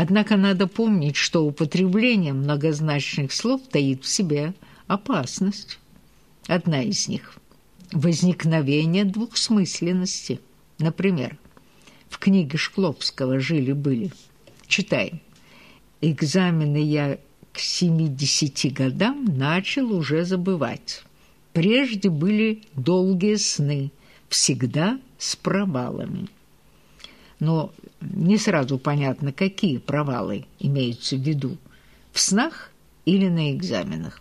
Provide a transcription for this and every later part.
Однако надо помнить, что употребление многозначных слов таит в себе опасность. Одна из них – возникновение двухсмысленности. Например, в книге Шкловского «Жили-были» читаем «Экзамены я к 70 годам начал уже забывать. Прежде были долгие сны, всегда с провалами» но не сразу понятно, какие провалы имеются в виду – в снах или на экзаменах.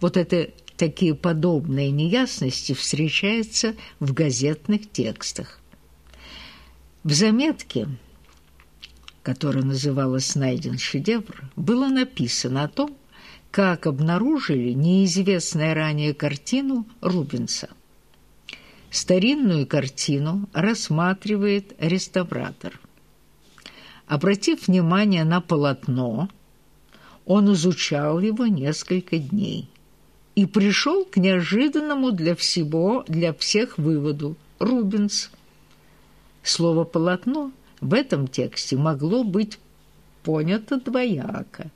Вот это такие подобные неясности встречаются в газетных текстах. В заметке, которая называлась «Найден шедевр», было написано о том, как обнаружили неизвестную ранее картину Рубенса. Старинную картину рассматривает реставратор. Обратив внимание на полотно, он изучал его несколько дней и пришел к неожиданному для всего, для всех выводу – Рубенс. Слово «полотно» в этом тексте могло быть понято двояко.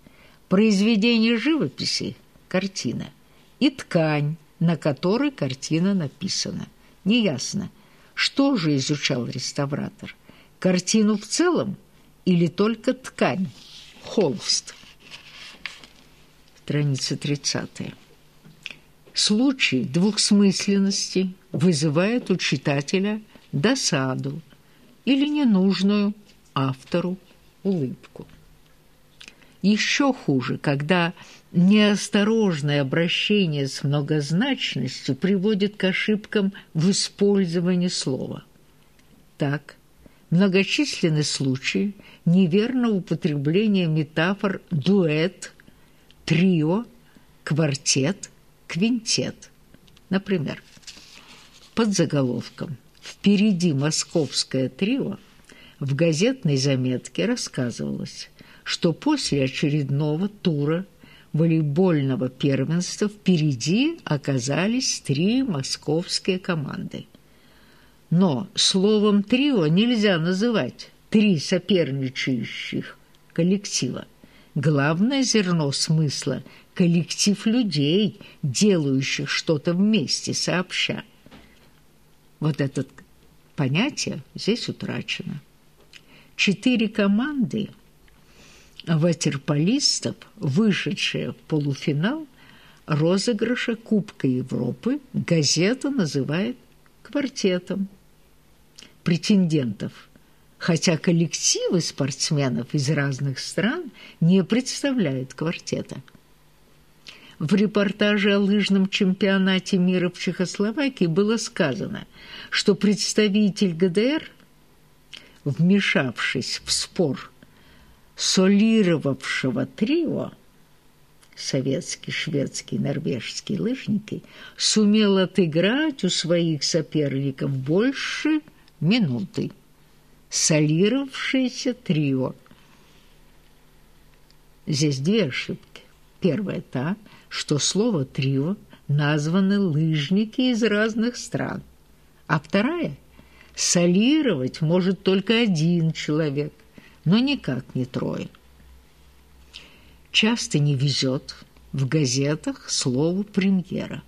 Произведение живописи – картина, и ткань, на которой картина написана – Неясно, что же изучал реставратор – картину в целом или только ткань, холст. Страница 30. Случай двухсмысленности вызывает у читателя досаду или ненужную автору улыбку. Еще хуже, когда неосторожное обращение с многозначностью приводит к ошибкам в использовании слова. Так, многочисленны случаи неверного употребления метафор «дуэт», «трио», «квартет», «квинтет». Например, под заголовком «Впереди московское трио» в газетной заметке рассказывалось, что после очередного тура волейбольного первенства впереди оказались три московские команды. Но словом «трио» нельзя называть три соперничающих коллектива. Главное зерно смысла – коллектив людей, делающих что-то вместе, сообща. Вот это понятие здесь утрачено. Четыре команды – ватерполистов, вышедшие в полуфинал розыгрыша Кубка Европы, газета называет квартетом претендентов, хотя коллективы спортсменов из разных стран не представляют квартета. В репортаже о лыжном чемпионате мира в Чехословакии было сказано, что представитель ГДР, вмешавшись в спор солировавшего трио советский, шведский, норвежский лыжники сумел отыграть у своих соперников больше минуты. Солировавшееся трио. Здесь две ошибки. Первая та, что слово «трио» названы лыжники из разных стран. А вторая – солировать может только один человек но никак не трое. Часто не везет в газетах слову «премьера».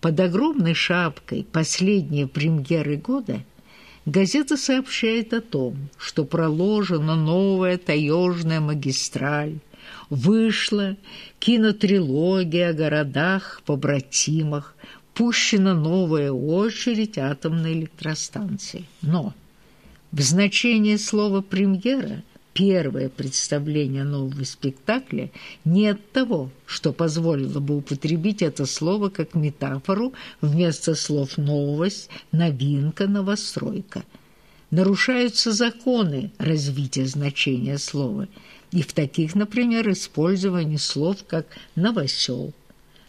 Под огромной шапкой последние премьеры года газета сообщает о том, что проложена новая таежная магистраль, вышла кинотрилогия о городах-побратимах, пущена новая очередь атомной электростанции. Но в значении слова «премьера» первое представление нового спектакля нет того, что позволило бы употребить это слово как метафору вместо слов «новость», «новинка», «новостройка». Нарушаются законы развития значения слова, и в таких, например, использовании слов как «новосел»,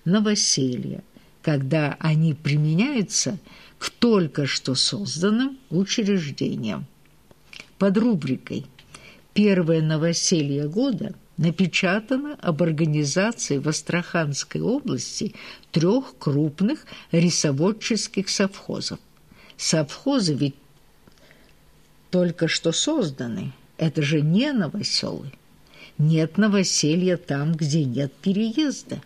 «новоселье», когда они применяются к только что созданным учреждениям под рубрикой «Первое новоселье года» напечатано об организации в Астраханской области трех крупных рисоводческих совхозов. Совхозы ведь только что созданы, Это же не новоселы. Нет новоселья там, где нет переезда.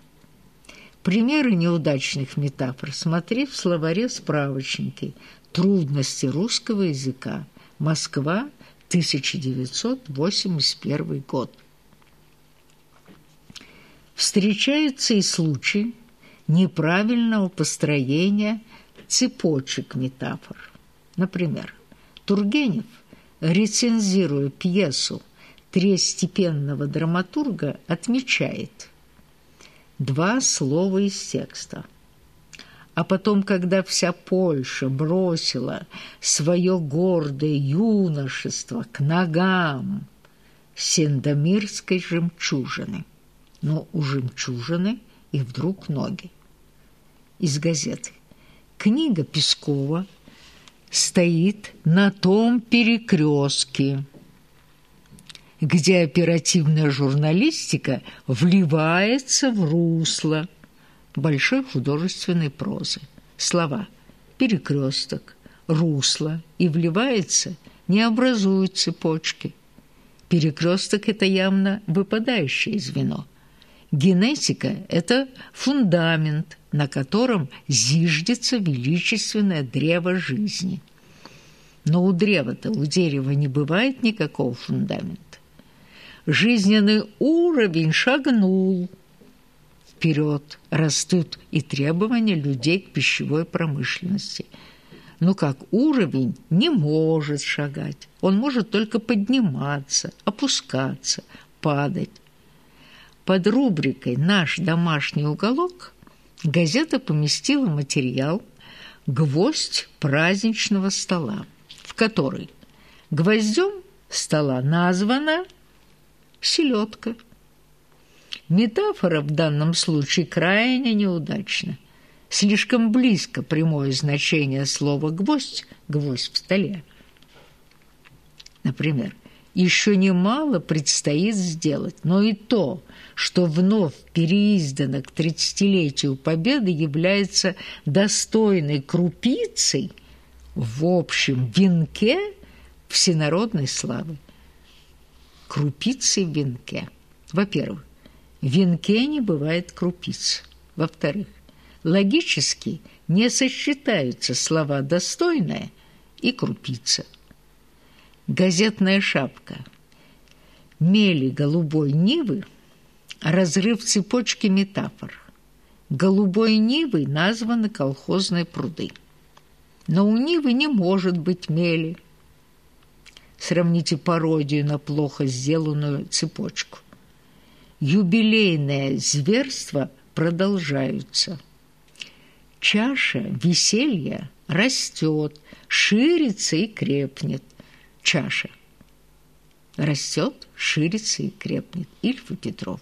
Примеры неудачных метафор смотри в словаре справочники «Трудности русского языка. Москва, 1981 год». Встречаются и случаи неправильного построения цепочек метафор. Например, Тургенев, рецензируя пьесу третьестепенного драматурга, отмечает два слова из текста. А потом, когда вся Польша бросила свое гордое юношество к ногам сендомирской жемчужины, но у жемчужины и вдруг ноги. Из газеты. Книга Пескова стоит на том перекрестке, где оперативная журналистика вливается в русло большой художественной прозы. Слова «перекресток», «русло» и «вливается» не образуют цепочки. Перекресток – это явно выпадающее звено – Генетика – это фундамент, на котором зиждется величественное древо жизни. Но у древа-то, у дерева не бывает никакого фундамента. Жизненный уровень шагнул вперед, растут и требования людей к пищевой промышленности. Но как уровень не может шагать, он может только подниматься, опускаться, падать. Под рубрикой «Наш домашний уголок» газета поместила материал «Гвоздь праздничного стола», в который гвоздем стола названа селедка. Метафора в данном случае крайне неудачна. Слишком близко прямое значение слова «гвоздь» – «гвоздь в столе». Например, еще немало предстоит сделать, но и то, что вновь переиздано к тридцатилетию Победы, является достойной крупицей в общем венке всенародной славы. Крупицей в венке. Во-первых, в венке не бывает крупиц. Во-вторых, логически не сочетаются слова «достойная» и «крупица». Газетная шапка. Мели голубой Нивы – разрыв цепочки метафор. Голубой Нивой названы колхозные пруды. Но у Нивы не может быть мели. Сравните пародию на плохо сделанную цепочку. Юбилейное зверство продолжаются. Чаша веселья растет, ширится и крепнет – чаша. Растет, ширится и крепнет. Ильф и Петров.